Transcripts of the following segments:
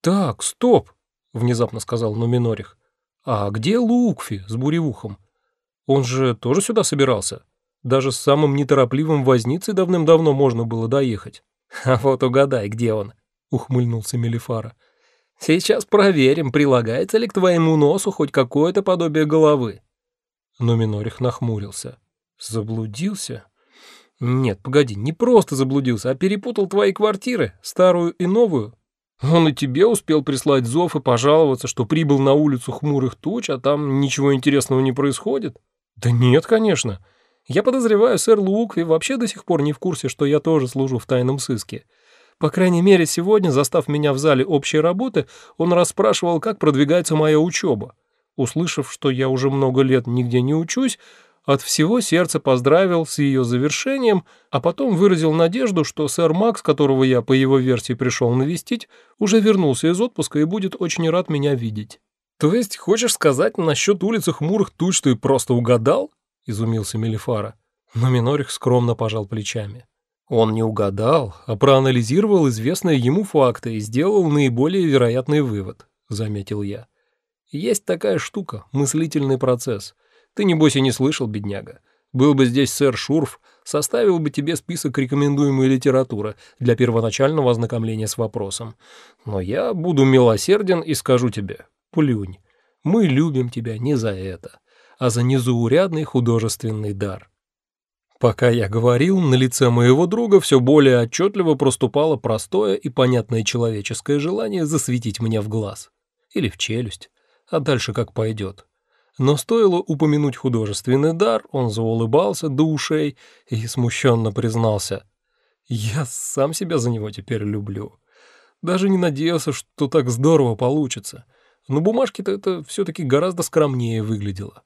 «Так, стоп!» — внезапно сказал Нуминорих. «А где Лукфи с буревухом? Он же тоже сюда собирался? Даже с самым неторопливым возницей давным-давно можно было доехать». «А вот угадай, где он?» — ухмыльнулся Мелифара. «Сейчас проверим, прилагается ли к твоему носу хоть какое-то подобие головы». Но нахмурился. «Заблудился?» «Нет, погоди, не просто заблудился, а перепутал твои квартиры, старую и новую. Он и тебе успел прислать зов и пожаловаться, что прибыл на улицу хмурых туч, а там ничего интересного не происходит?» «Да нет, конечно. Я подозреваю, сэр Лукви вообще до сих пор не в курсе, что я тоже служу в тайном сыске. По крайней мере, сегодня, застав меня в зале общей работы, он расспрашивал, как продвигается моя учеба. Услышав, что я уже много лет нигде не учусь, от всего сердца поздравил с ее завершением, а потом выразил надежду, что сэр Макс, которого я по его версии пришел навестить, уже вернулся из отпуска и будет очень рад меня видеть. «То есть хочешь сказать насчет улицы хмурых туч ты просто угадал?» — изумился Мелифара. Но Минорих скромно пожал плечами. Он не угадал, а проанализировал известные ему факты и сделал наиболее вероятный вывод, заметил я. Есть такая штука, мыслительный процесс. Ты, небось, и не слышал, бедняга. Был бы здесь сэр Шурф, составил бы тебе список рекомендуемой литературы для первоначального ознакомления с вопросом. Но я буду милосерден и скажу тебе, плюнь, мы любим тебя не за это, а за незаурядный художественный дар. Пока я говорил, на лице моего друга все более отчетливо проступало простое и понятное человеческое желание засветить мне в глаз. Или в челюсть. А дальше как пойдет. Но стоило упомянуть художественный дар, он заулыбался до ушей и смущенно признался. «Я сам себя за него теперь люблю. Даже не надеялся, что так здорово получится. На бумажке-то это все-таки гораздо скромнее выглядело».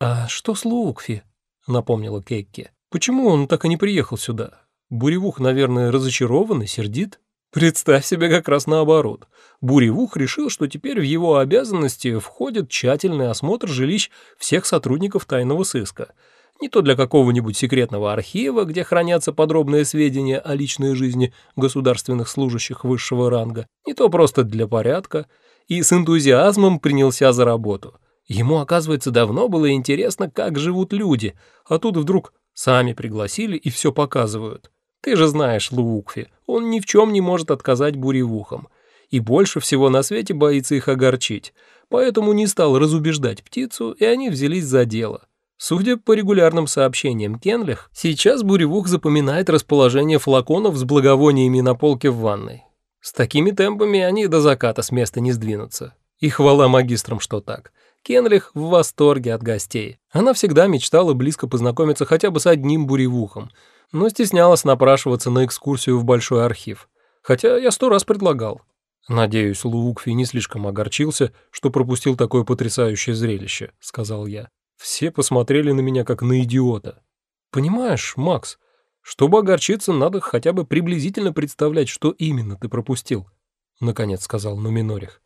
«А что с Лукфи?» напомнила Кекки. «Почему он так и не приехал сюда? Буревух, наверное, разочарован и сердит?» Представь себе как раз наоборот. Буревух решил, что теперь в его обязанности входит тщательный осмотр жилищ всех сотрудников тайного сыска. Не то для какого-нибудь секретного архива, где хранятся подробные сведения о личной жизни государственных служащих высшего ранга, не то просто для порядка, и с энтузиазмом принялся за работу – Ему, оказывается, давно было интересно, как живут люди, а тут вдруг сами пригласили и все показывают. Ты же знаешь Луукфи, он ни в чем не может отказать буревухам. И больше всего на свете боится их огорчить, поэтому не стал разубеждать птицу, и они взялись за дело. Судя по регулярным сообщениям Кенлих, сейчас буревух запоминает расположение флаконов с благовониями на полке в ванной. С такими темпами они до заката с места не сдвинутся. И хвала магистрам, что так. Кенлих в восторге от гостей. Она всегда мечтала близко познакомиться хотя бы с одним буревухом, но стеснялась напрашиваться на экскурсию в большой архив. Хотя я сто раз предлагал. «Надеюсь, Луукфи не слишком огорчился, что пропустил такое потрясающее зрелище», — сказал я. Все посмотрели на меня как на идиота. «Понимаешь, Макс, чтобы огорчиться, надо хотя бы приблизительно представлять, что именно ты пропустил», — наконец сказал Нуминорих.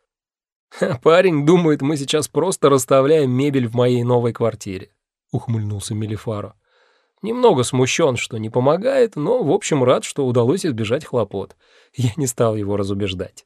«Парень думает, мы сейчас просто расставляем мебель в моей новой квартире», — ухмыльнулся Мелифаро. Немного смущен, что не помогает, но, в общем, рад, что удалось избежать хлопот. Я не стал его разубеждать.